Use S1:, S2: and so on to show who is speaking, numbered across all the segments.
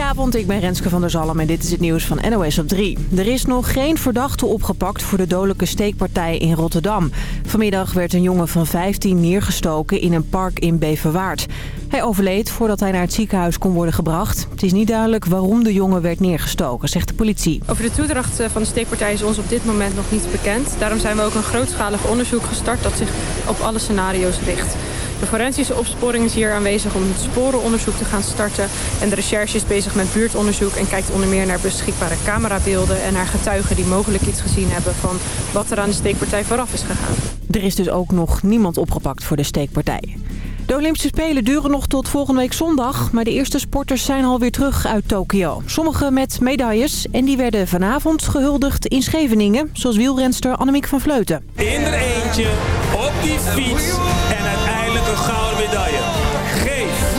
S1: Goedenavond, ik ben Renske van der Zalm en dit is het nieuws van NOS op 3. Er is nog geen verdachte opgepakt voor de dodelijke steekpartij in Rotterdam. Vanmiddag werd een jongen van 15 neergestoken in een park in Beverwaard. Hij overleed voordat hij naar het ziekenhuis kon worden gebracht. Het is niet duidelijk waarom de jongen werd neergestoken, zegt de politie.
S2: Over de toedracht eh, van de steekpartij is ons op dit moment nog niet bekend. Daarom zijn we ook een grootschalig onderzoek gestart dat zich op alle scenario's richt. De forensische opsporing is hier aanwezig om het sporenonderzoek te gaan starten. En de recherche is bezig met buurtonderzoek en kijkt onder meer naar beschikbare camerabeelden... en naar getuigen die mogelijk iets gezien hebben van wat er aan de steekpartij vooraf is gegaan.
S1: Er is dus ook nog niemand opgepakt voor de steekpartij. De Olympische Spelen duren nog tot volgende week zondag, maar de eerste sporters zijn alweer terug uit Tokio. Sommigen met medailles en die werden vanavond gehuldigd in Scheveningen, zoals wielrenster Annemiek van Vleuten.
S3: In er eentje, op die fiets en uiteindelijk een gouden medaille. Geef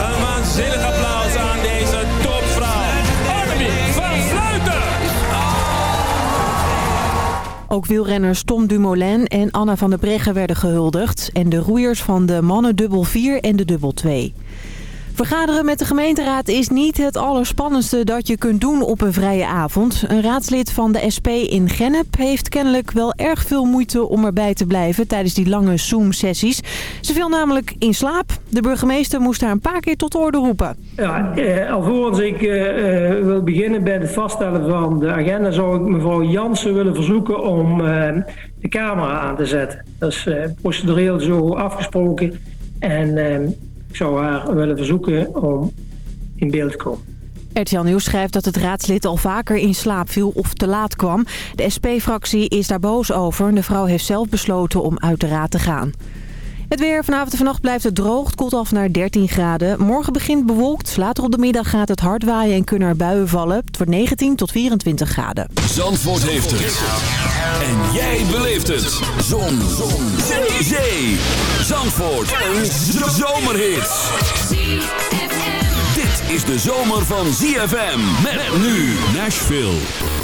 S3: een waanzinnig applaus aan deze topvrouw, Annemiek van Vleuten.
S1: Ook wielrenners Tom Dumoulin en Anna van der Breggen werden gehuldigd. En de roeiers van de mannen dubbel 4 en de dubbel 2. Vergaderen met de gemeenteraad is niet het allerspannendste dat je kunt doen op een vrije avond. Een raadslid van de SP in Gennep heeft kennelijk wel erg veel moeite om erbij te blijven tijdens die lange Zoom-sessies. Ze viel namelijk in slaap. De burgemeester moest haar een paar keer tot orde roepen.
S4: Ja, eh, alvorens ik eh, eh, wil beginnen bij het vaststellen van de agenda... zou ik mevrouw Jansen willen verzoeken om eh, de camera aan te zetten. Dat is eh, procedureel zo afgesproken. En ik zou haar willen verzoeken om in beeld te komen.
S1: RTL Nieuws schrijft dat het raadslid al vaker in slaap viel of te laat kwam. De SP-fractie is daar boos over. De vrouw heeft zelf besloten om uit de raad te gaan. Het weer vanavond en vannacht blijft het droog. Het koelt af naar 13 graden. Morgen begint bewolkt. Later op de middag gaat het hard waaien en kunnen er buien vallen. Het wordt 19 tot 24 graden.
S5: Zandvoort heeft het. En jij beleeft het. Zon. Zon. Zee. Zee. Zandvoort. Een zomerhit. Dit is de zomer van ZFM. Met nu Nashville.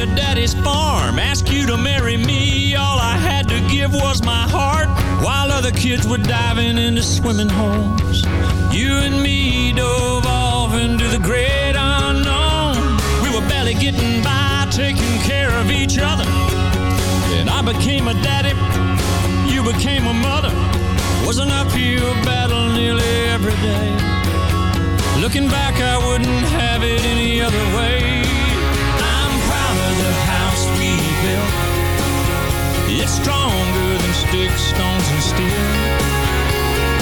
S6: Your daddy's farm. Asked you to marry me. All I had to give was my heart. While other kids were diving into swimming holes. You and me dove off into the great unknown. We were barely getting by, taking care of each other. Then I became a daddy. You became a mother. Was an uphill battle nearly every day. Looking back, I wouldn't have it any other way. Stronger than sticks, stones, and steel.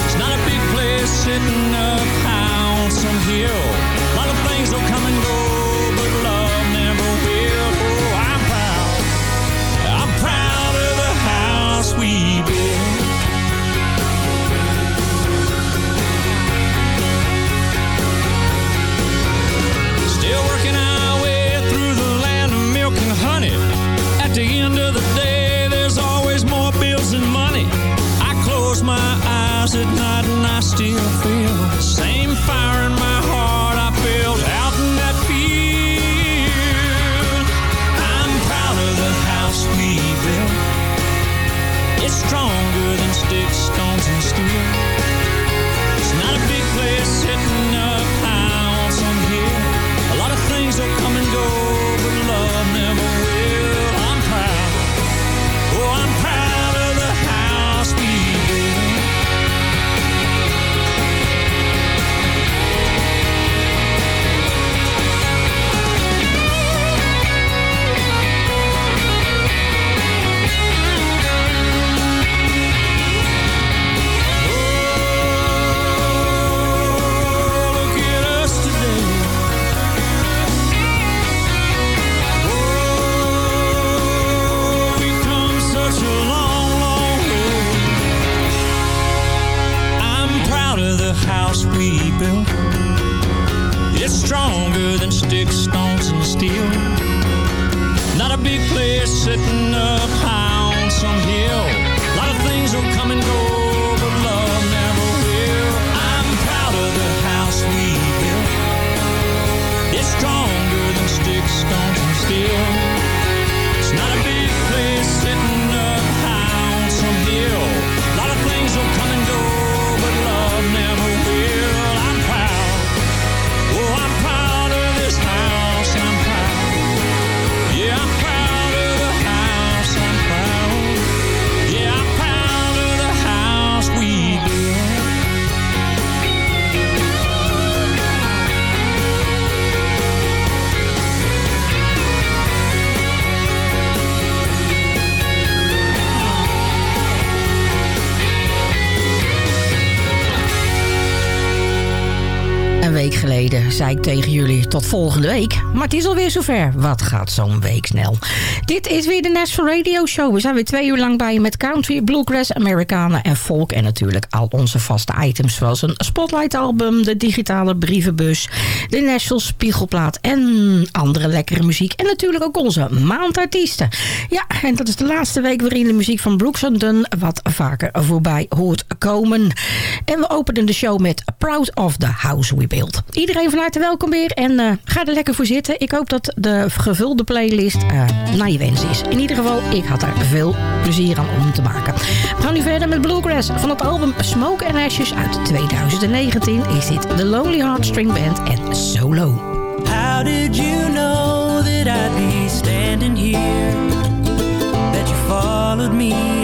S6: It's not a big place sitting up high on some hill. A lot of things will come and go, but love never will. Oh, I'm proud. I'm proud of the house we
S7: ik tegen jullie tot volgende week. Maar het is alweer zover. Wat gaat zo'n week snel. Dit is weer de National Radio Show. We zijn weer twee uur lang bij je met country, bluegrass, Amerikanen en folk. En natuurlijk al onze vaste items zoals een Spotlight album, de digitale brievenbus, de National Spiegelplaat en andere lekkere muziek. En natuurlijk ook onze maandartiesten. Ja, en dat is de laatste week waarin de muziek van Brooks Dunn wat vaker voorbij hoort komen. En we openen de show met Proud of the House We Built. Iedereen van welkom weer en eh, ga er lekker voor zitten. Ik hoop dat de gevulde playlist eh, naar je wens is. In ieder geval, ik had er veel plezier aan om te maken. We gaan nu verder met Bluegrass. Van het album Smoke and Ashes uit 2019 is dit The Lonely Heartstring Band en Solo.
S8: How did you know that I'd be standing here? That you followed me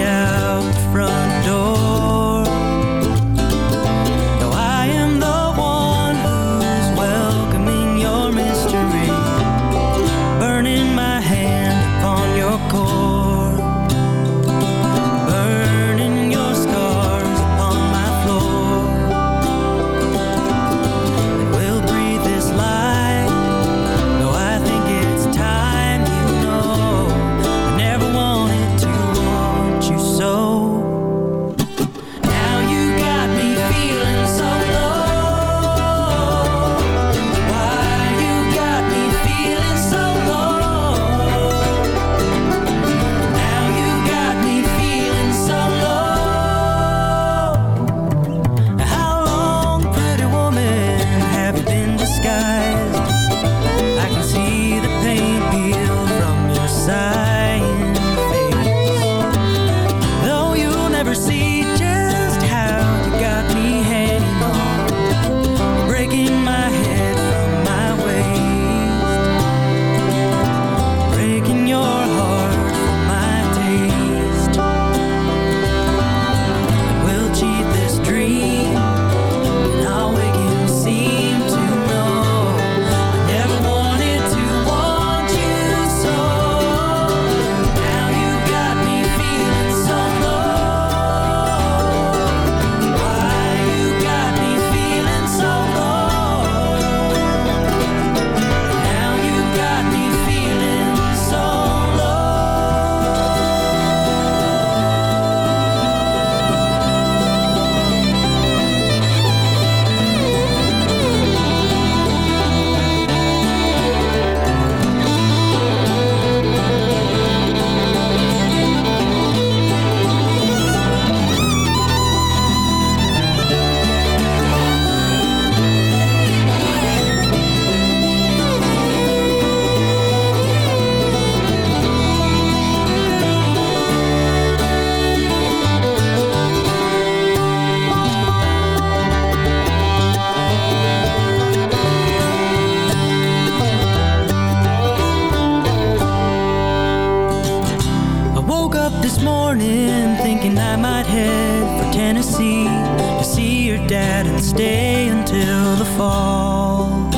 S8: dad and stay until the fall.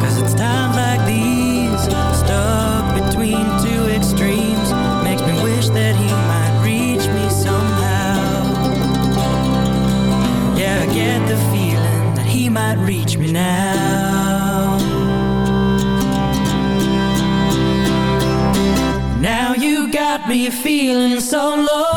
S8: Cause it's times like these, stuck between two extremes, makes me wish that he might reach me somehow. Yeah, I get the feeling that he might reach me now. Now you got me feeling so low.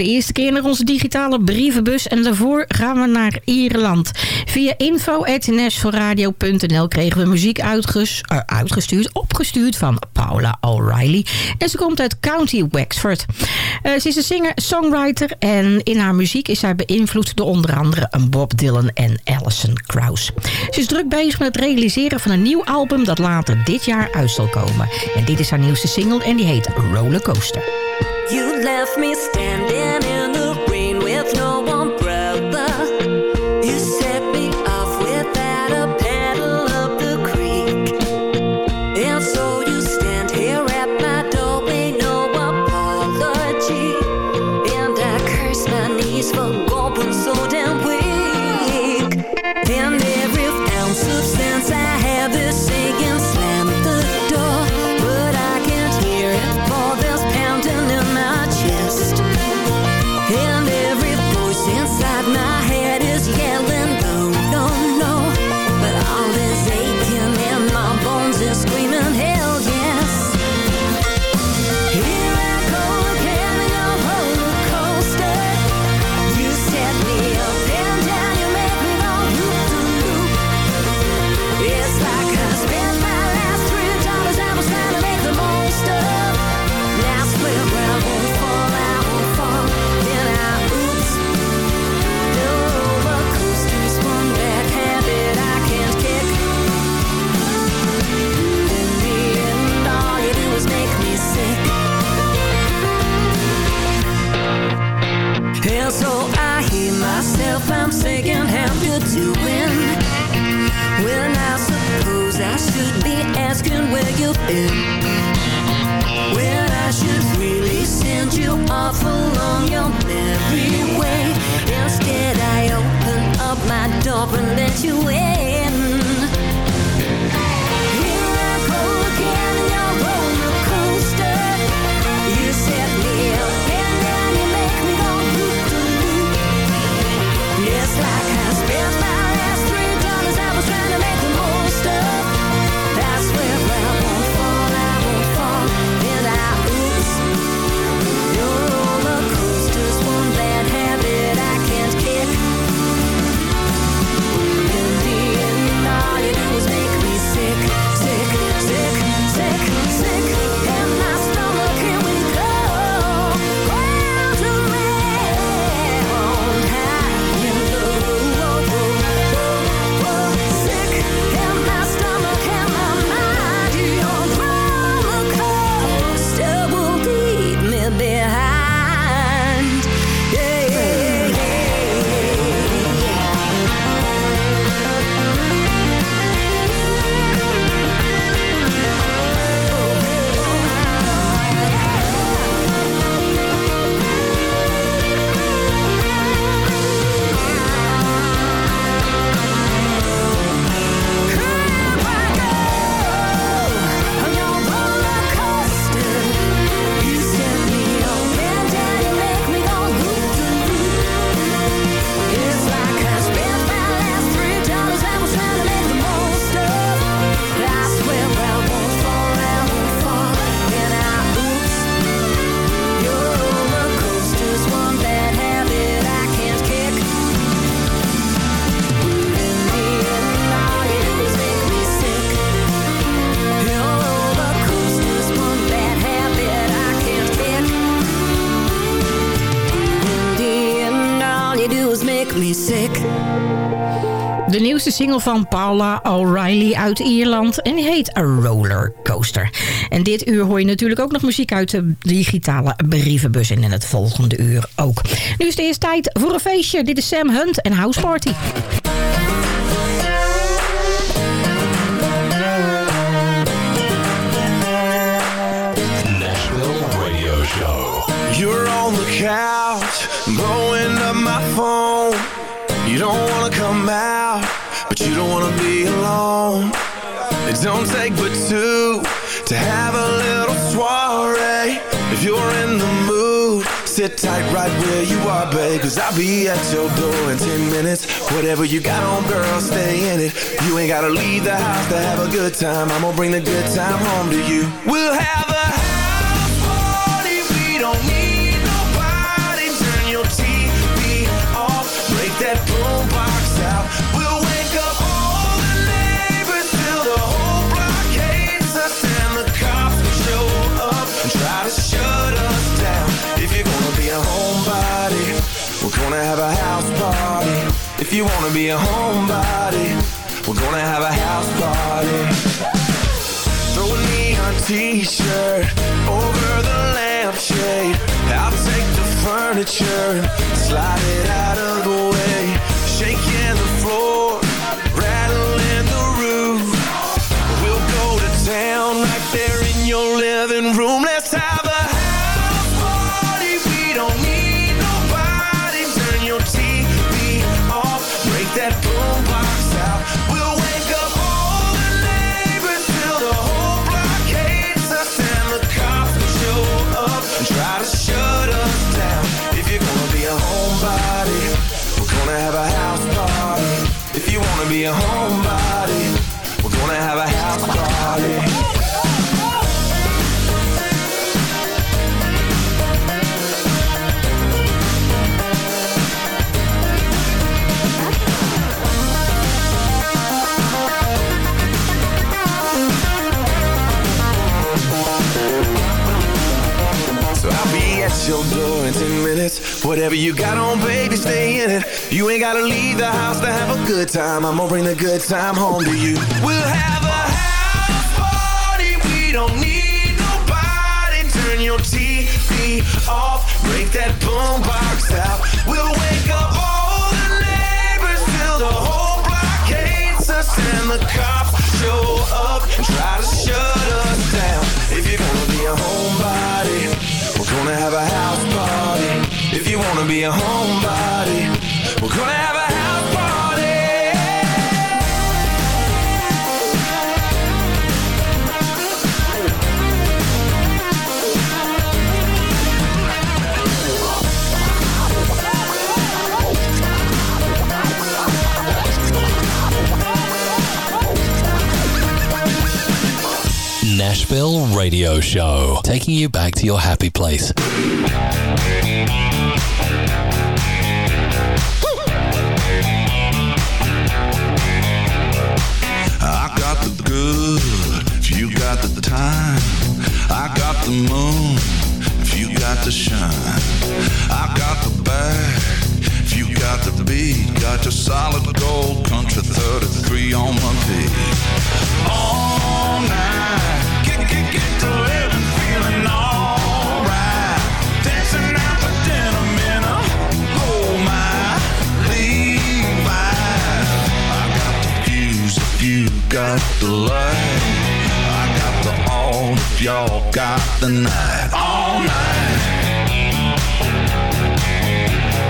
S7: De eerste keer naar onze digitale brievenbus en daarvoor gaan we naar Ierland. Via info.nashvilleradio.nl kregen we muziek uh, uitgestuurd, opgestuurd van Paula O'Reilly. En ze komt uit County Wexford. Uh, ze is een singer-songwriter en in haar muziek is zij beïnvloed door onder andere Bob Dylan en Alison Krauss. Ze is druk bezig met het realiseren van een nieuw album dat later dit jaar uit zal komen. En dit is haar nieuwste single en die heet Rollercoaster.
S9: You left me
S7: single van Paula O'Reilly uit Ierland. En die heet A Roller Coaster. En dit uur hoor je natuurlijk ook nog muziek uit de digitale brievenbus. En in het volgende uur ook. Nu is het eerst tijd voor een feestje. Dit is Sam Hunt en House Party.
S10: Nashville Radio Show.
S11: You're on the couch, blowing up my phone. You don't wanna come out, you don't wanna be alone. It don't take but two to have a little soiree. If you're in the mood, sit tight right where you are, babe. Cause I'll be at your door in 10 minutes. Whatever you got on, girl, stay in it. You ain't gotta leave the house to have a good time. I'm gonna bring the good time home to you. We'll have you wanna be a homebody, we're gonna have a house party. Throw a neon t-shirt over the lampshade. I'll take the furniture slide it out of the way. Shaking the floor, rattling the roof. We'll go to town right there in your living room. Let's have a door in 10 minutes. Whatever you got on, baby, stay in it. You ain't gotta leave the house to have a good time. I'm gonna bring the good time home to you. We'll have a house party. We don't need nobody. Turn your TV off. Break that boombox out. We'll wake up all the neighbors till the whole block hates us and the cops show up and try to shut us down. If you're gonna be a homebody, gonna have a house party. If you wanna be a homebody, we're gonna have a
S10: Nashville Radio Show, taking you back to your happy place.
S12: I got the good, if you got the time. I got the moon, if you got the shine. I got the bag, you got the beat. Got your solid gold country 33 on my feet. All night, got the light. I got the all if y'all got the night. All night.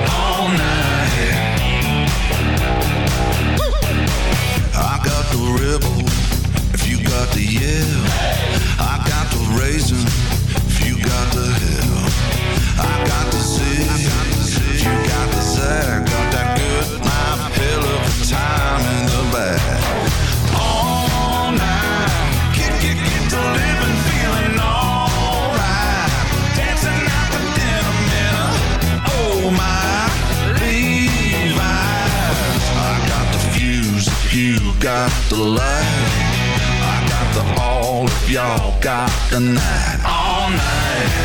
S12: All night. I got the rebel if you got the yell. I got the raisin the light. I got the all if y'all got the night. All night.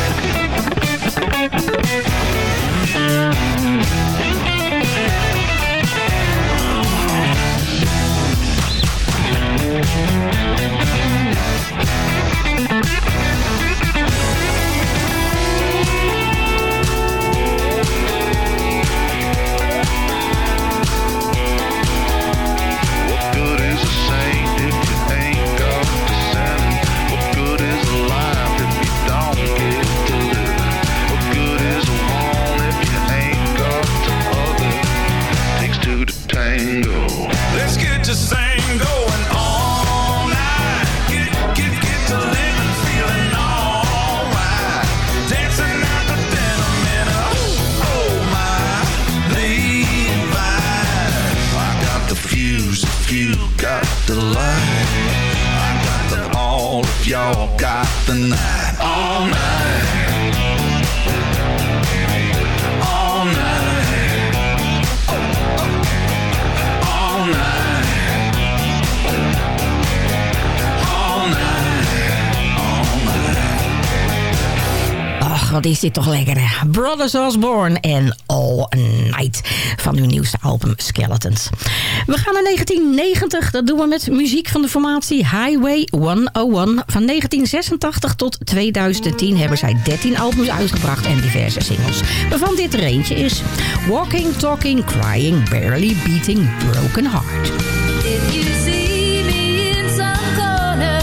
S12: All got the night.
S7: Wat is dit toch lekker. Brothers Osborne en All Night van hun nieuwste album Skeletons. We gaan naar 1990. Dat doen we met muziek van de formatie Highway 101. Van 1986 tot 2010 hebben zij 13 albums uitgebracht en diverse singles. Waarvan dit er eentje is. Walking, Talking, Crying, Barely Beating, Broken Heart.
S13: If you see me in some corner,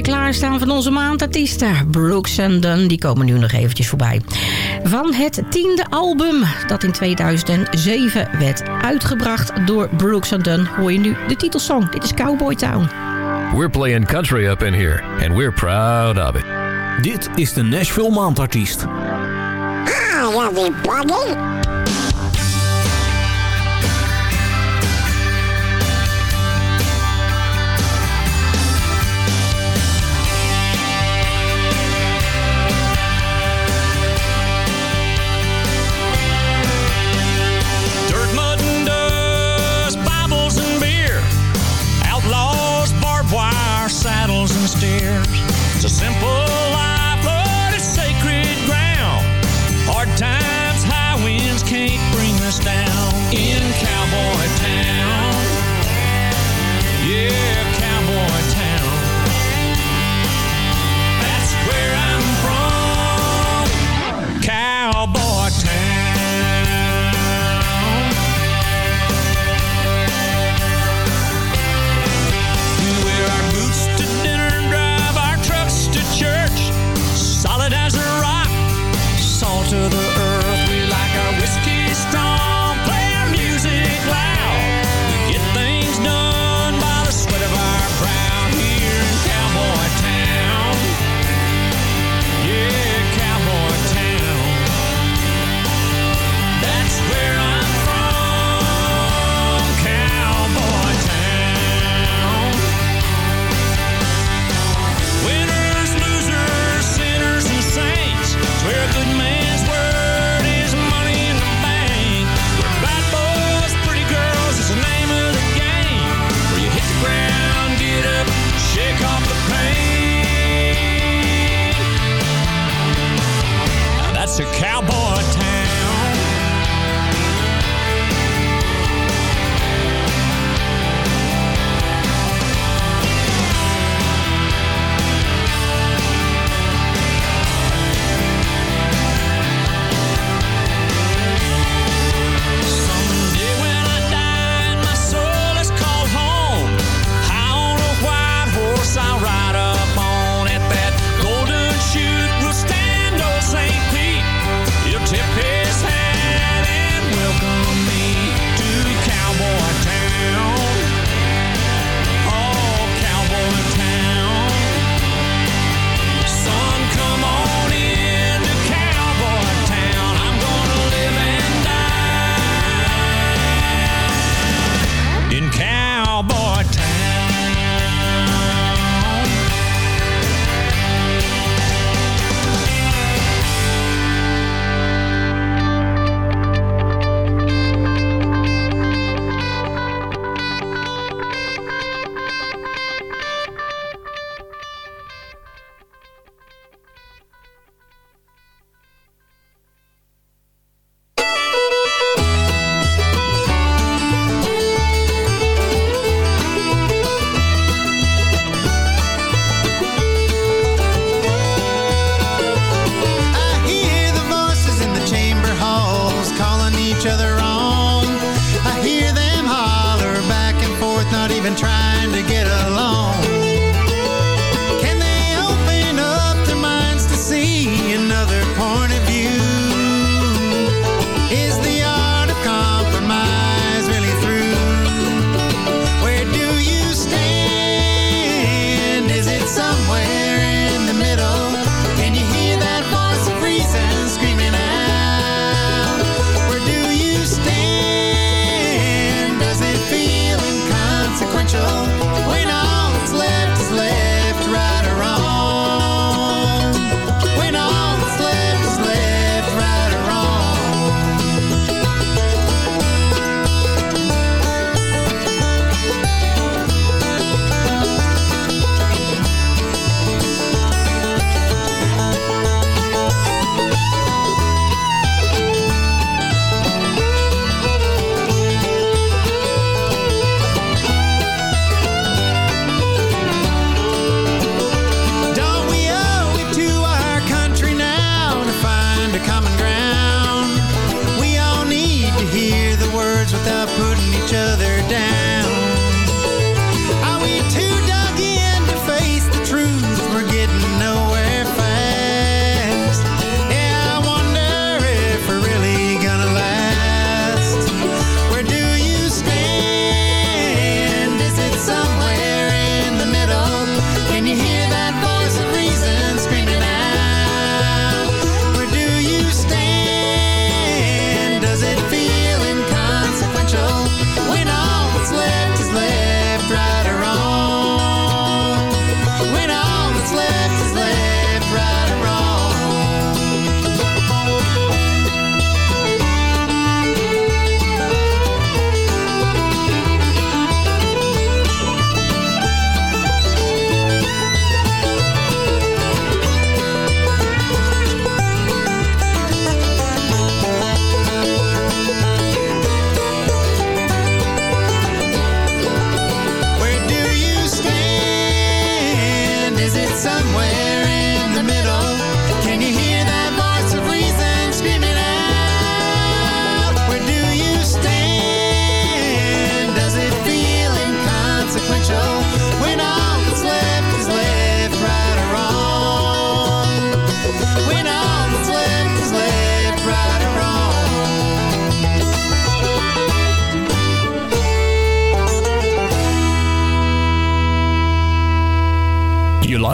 S7: je klaarstaan van onze maandartiesten. Brooks Dunn, die komen nu nog eventjes voorbij. Van het tiende album dat in 2007 werd uitgebracht door Brooks Dunn... hoor je nu de titelsong. Dit is Cowboy Town.
S5: We're playing country up in here, and we're proud of it. Dit is de Nashville Maandartiest.
S6: Hi, everybody.
S14: without putting each other down.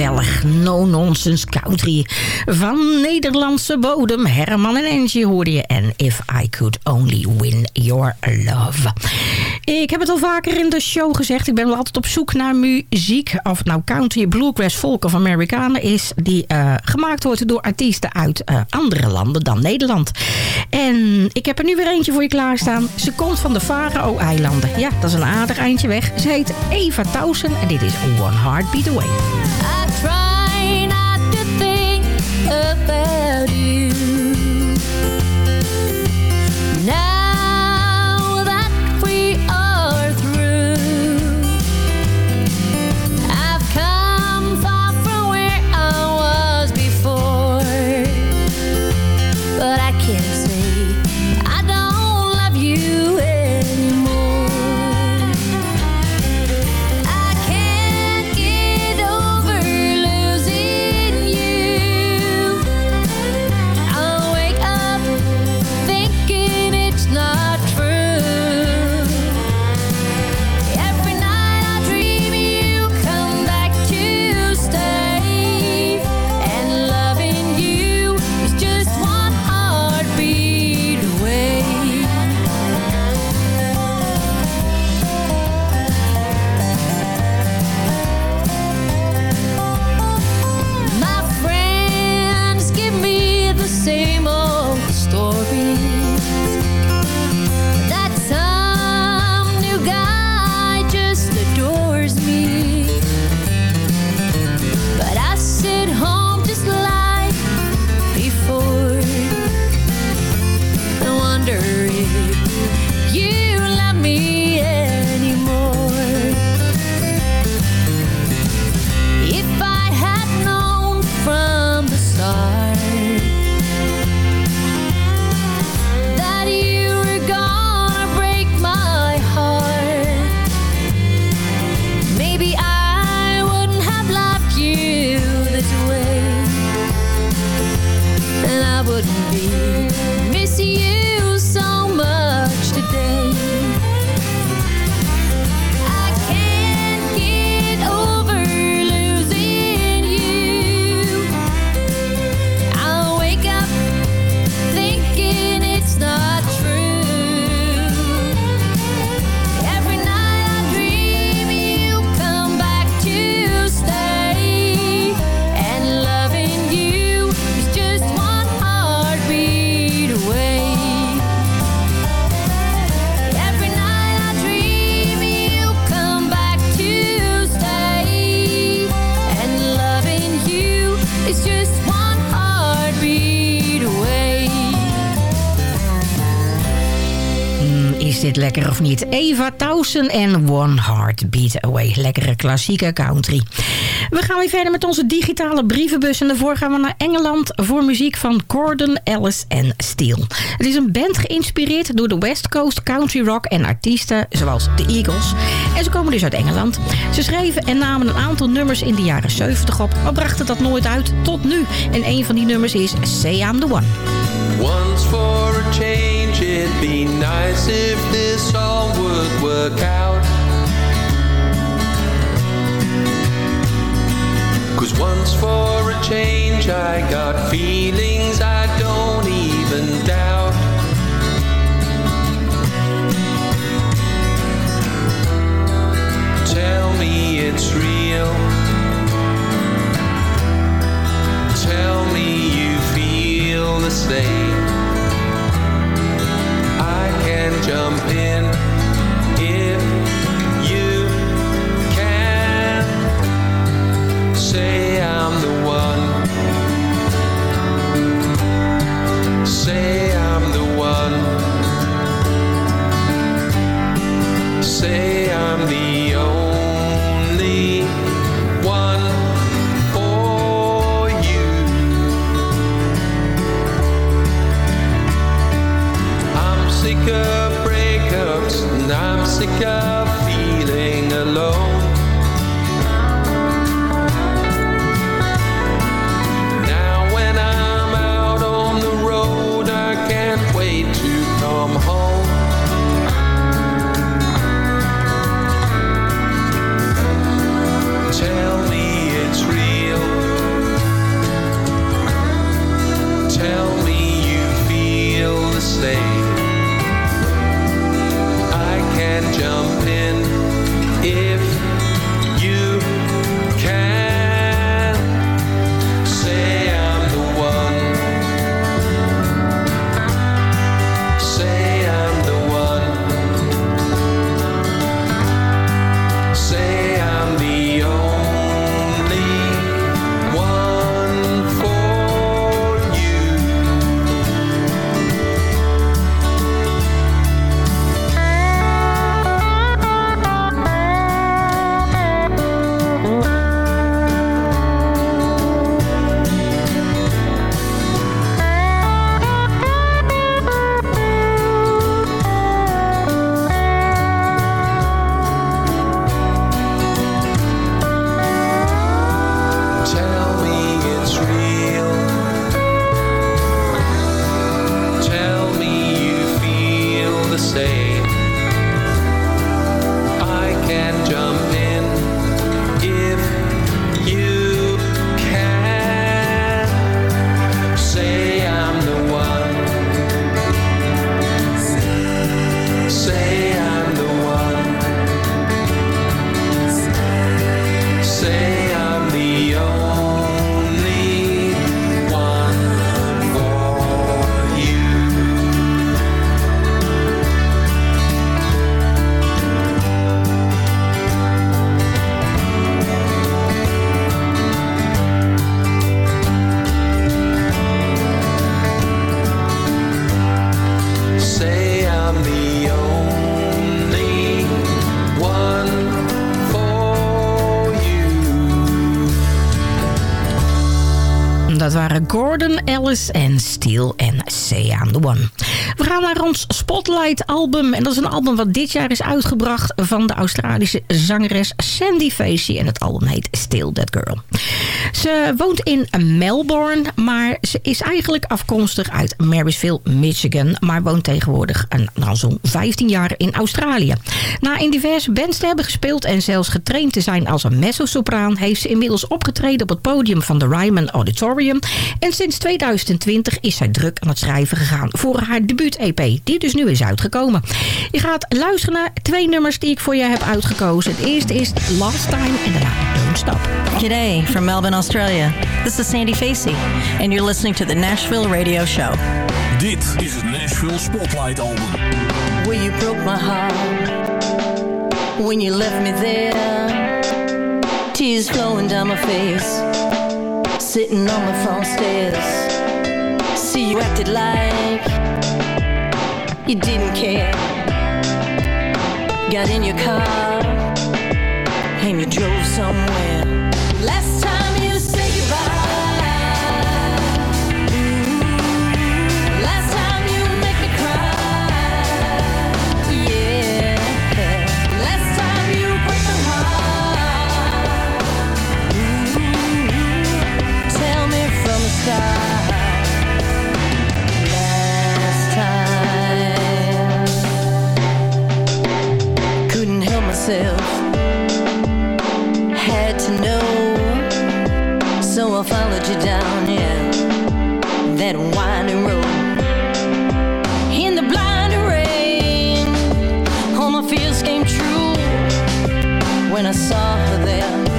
S7: gezellig, no-nonsense country. Van Nederlandse bodem, Herman en Angie hoorde je. En If I Could Only Win Your Love. Ik heb het al vaker in de show gezegd. Ik ben wel altijd op zoek naar muziek. Of het nou country, bluegrass, folk of Amerikanen is. Die eh, gemaakt wordt door artiesten uit eh, andere landen dan Nederland. En ik heb er nu weer eentje voor je klaarstaan. Ze komt van de Faroe-eilanden. Ja, dat is een aardig eindje weg. Ze heet Eva Towson en dit is One Heartbeat Away. there En One Heart Beat Away. Lekkere klassieke country. We gaan weer verder met onze digitale brievenbus. En daarvoor gaan we naar Engeland voor muziek van Gordon, Ellis en Steele. Het is een band geïnspireerd door de West Coast country rock en artiesten zoals de Eagles. En ze komen dus uit Engeland. Ze schreven en namen een aantal nummers in de jaren 70 op, maar brachten dat nooit uit tot nu. En een van die nummers is Say I'm The One.
S15: Once for a change, it'd be nice if this all would work out. Cause once for a change, I got feelings I don't even doubt. Tell me it's real. Tell me you feel the same. Can jump in if you can. Say I'm the one. Say I'm the one. Say I'm the
S7: ik eh, En Steele en Say I'm The One. We gaan naar ons Spotlight album. En dat is een album wat dit jaar is uitgebracht van de Australische zangeres Sandy Facey. En het album heet Still That Girl. Ze woont in Melbourne, maar ze is eigenlijk afkomstig uit Marysville, Michigan. Maar woont tegenwoordig een, nou, zo'n 15 jaar in Australië. Na in diverse bands te hebben gespeeld en zelfs getraind te zijn als een mezzosopraan... heeft ze inmiddels opgetreden op het podium van de Ryman Auditorium. En sinds 2020 is zij druk aan het schrijven gegaan voor haar debuut-EP... die dus nu is uitgekomen. Je gaat luisteren naar twee nummers die ik voor je heb uitgekozen. Het eerste is Last Time en daarna Don't Stop.
S13: G'day from Melbourne. Australia. This is Sandy Facey, and you're listening to the Nashville Radio Show.
S5: Dit is het Nashville Spotlight Album.
S13: Well, you broke my heart when you left me there. Tears flowing down my face, sitting on the front stairs. See, you acted like you didn't care. Got in your car and you drove somewhere. myself had to know. So I followed you down, yeah, that winding road. In the blinding rain, all my fears came true when I saw her there.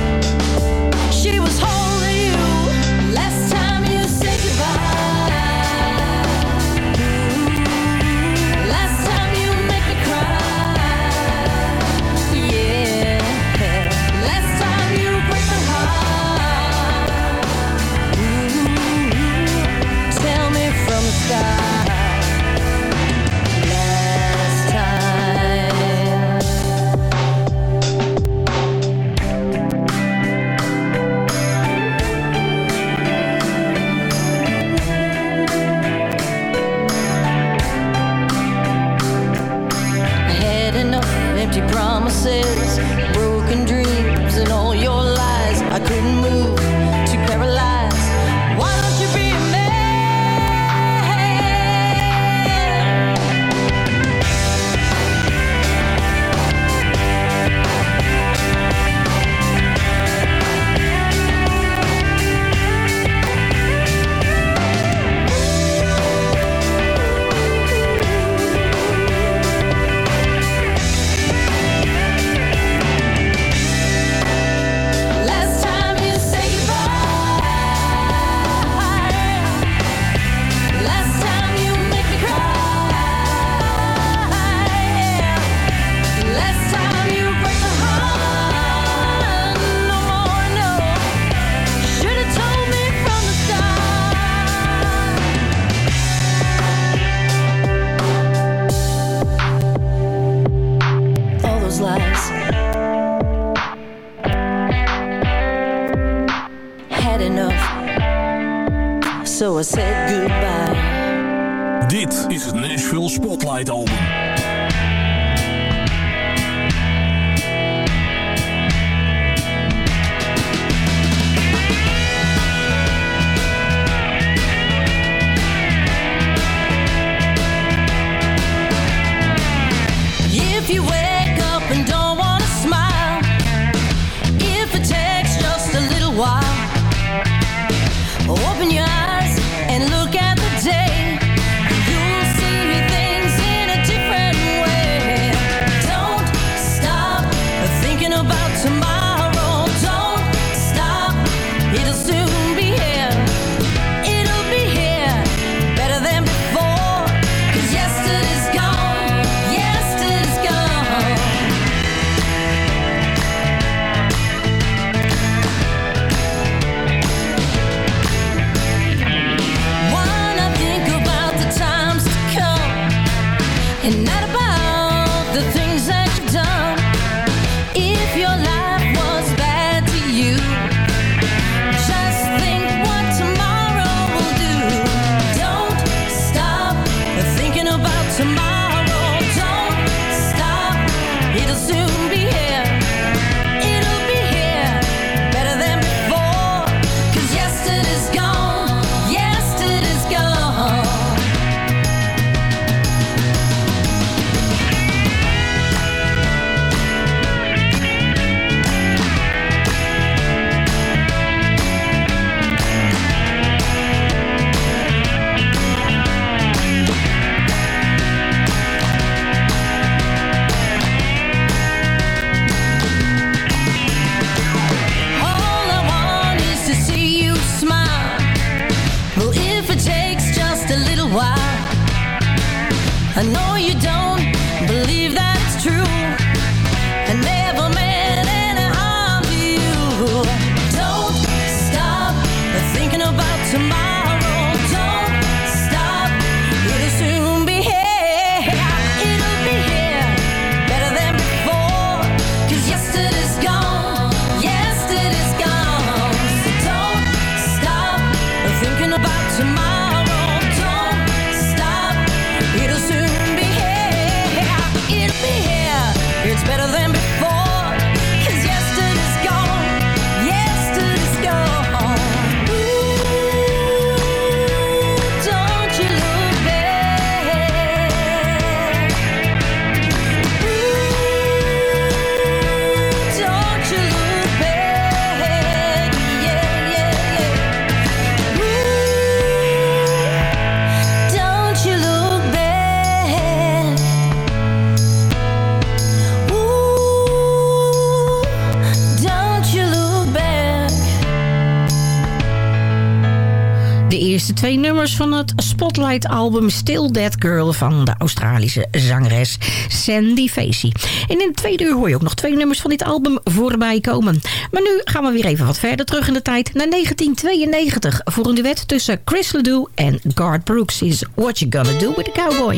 S7: Twee nummers van het Spotlight-album Still That Girl van de Australische zangeres Sandy Facey. En in het tweede uur hoor je ook nog twee nummers van dit album voorbij komen. Maar nu gaan we weer even wat verder terug in de tijd naar 1992 voor een duet tussen Chris Ledoux en Garth Brooks is What You Gonna Do With a Cowboy.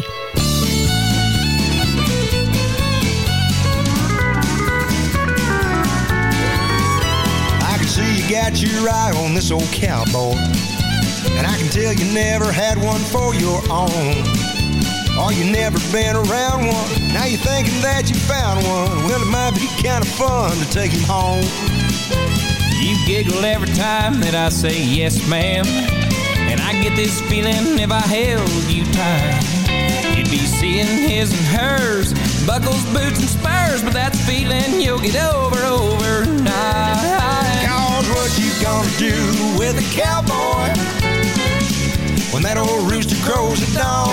S16: I you got your eye on this old cowboy. And I can tell you never had one for your own. Or you never been around one. Now you're thinking that you found one. Well, it might be kind of fun to take him home.
S6: You giggle every time that I say yes, ma'am. And I get this feeling if I held you tight. You'd be seeing his and hers, buckles, boots, and spurs. But that's feeling you'll get over overnight.
S16: Cause what you gonna do with a cowboy when that old rooster crows at dawn?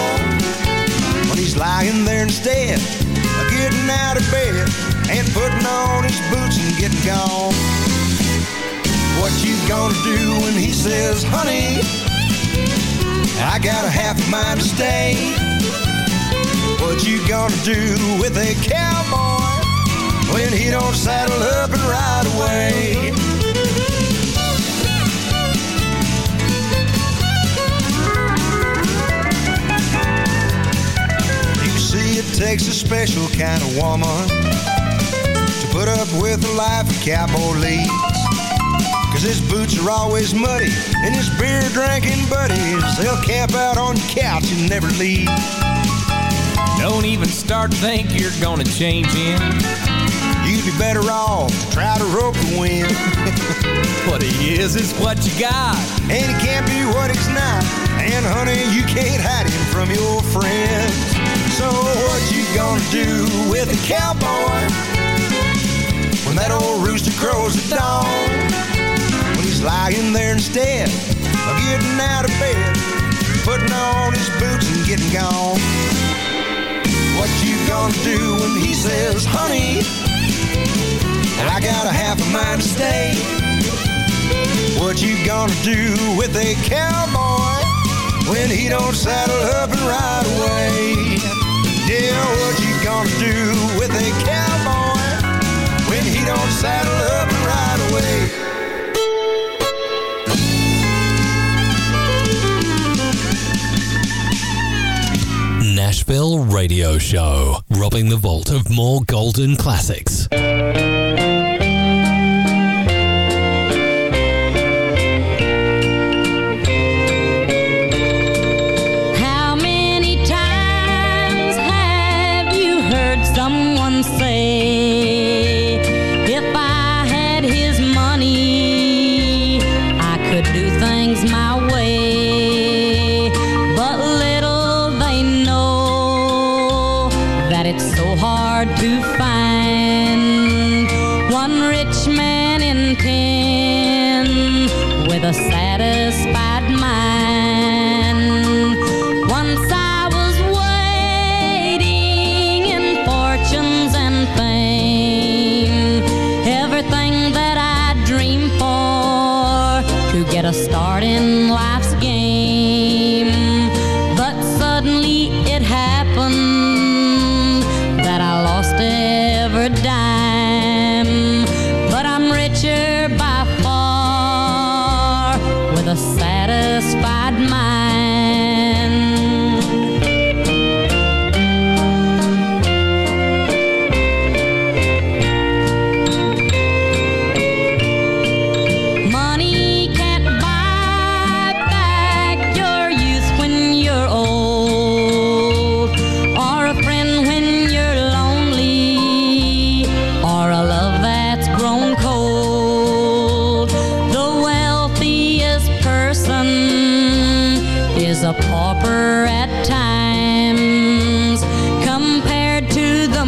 S16: When he's lying there instead of getting out of bed and putting on his boots and getting gone. What you gonna do when he says, honey, I got a half mind to stay? What you gonna do with a cowboy when he don't saddle up and ride away? See, it takes a special kind of woman to put up with the life a cowboy leads. Cause his boots are always muddy, and his beer drinking buddies, they'll camp out on your couch and never leave.
S6: Don't even start to think you're gonna change him.
S16: You'd be better off to try to rope the wind.
S6: what he is is what you got.
S16: And he can't be what he's not. And honey, you can't hide him from your friends. So what you gonna do with a cowboy when that old rooster crows at dawn? When he's lying there instead of getting out of bed, putting on his boots and getting gone. What you gonna do when he says, honey, I got a half a mind to stay? What you gonna do with a cowboy when he don't saddle up and ride away? What you gonna do with a cowboy when he don't saddle up away?
S10: Nashville Radio Show, robbing the vault of more golden classics.
S13: a pauper at times compared to the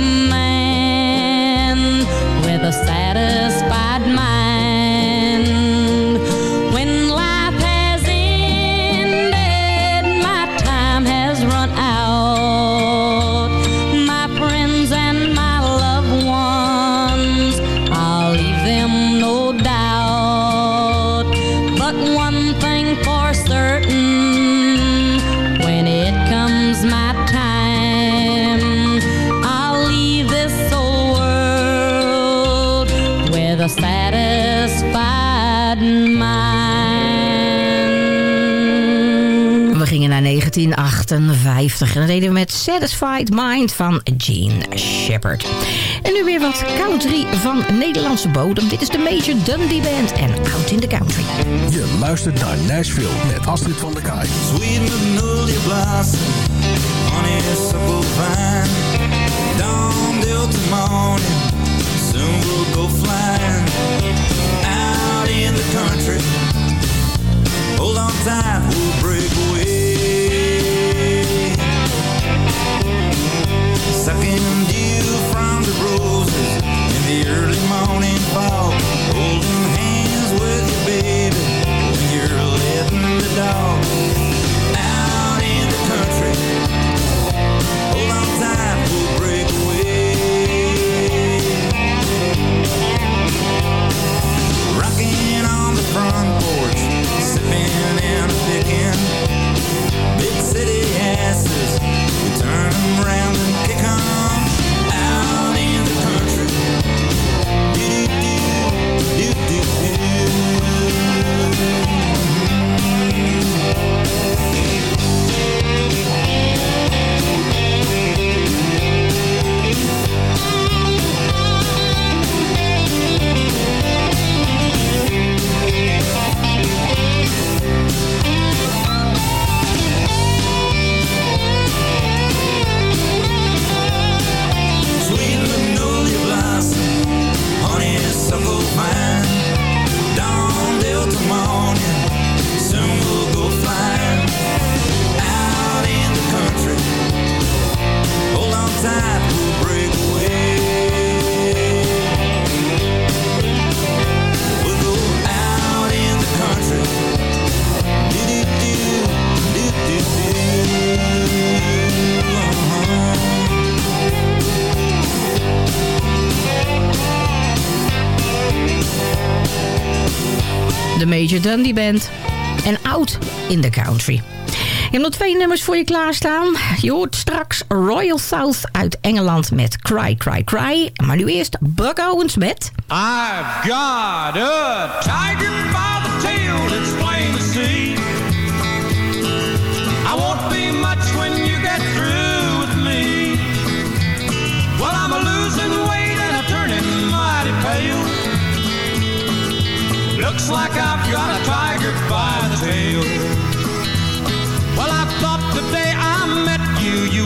S7: 1958. En dat deden we met Satisfied Mind van Gene Shepard. En nu weer wat country van Nederlandse bodem. Dit is de Major Dundee Band en Out in the Country.
S17: Je luistert naar Nashville met Astrid van der Kaai.
S12: Sweet magnolia blossom, honeysuckle vine, dawn till the morning, soon we'll go flying out in the country. Hold on tight, we'll break away. Sucking dew from the roses in the early morning fog, holding hands with you, baby, when you're letting the dog out in the country. Hold on tight, we'll break away. Rocking on the front porch, round
S7: nummers voor je klaarstaan. Je hoort straks Royal South uit Engeland met Cry, Cry, Cry. Maar nu eerst Buck Owens met...
S6: I've got a tiger by the tail, it's plain to see. I won't be much when you get through with me. Well, I'm a losing weight and I'm turning mighty pale. Looks like I've got a tiger by the tail.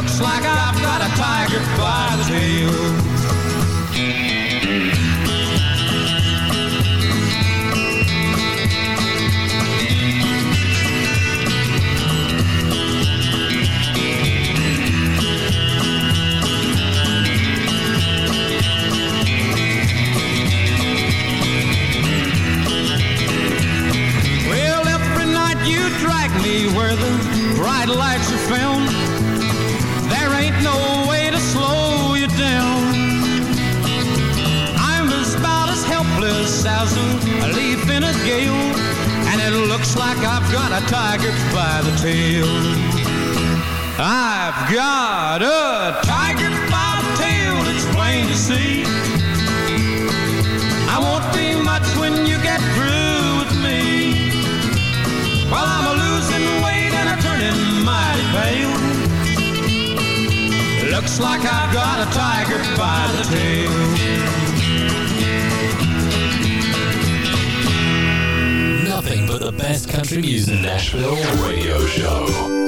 S6: Looks like I've got a tiger by the tail. Well, every night you drag me where the bright lights are found. As a leaf in a gale, and it looks like I've got a tiger by the tail. I've got a tiger by the tail, it's plain to see. I won't be much when you get through with me. Well, I'm a losing weight and I'm turning mighty pale. Looks like I've got a tiger by the tail.
S13: The best country music. Nashville Radio Show.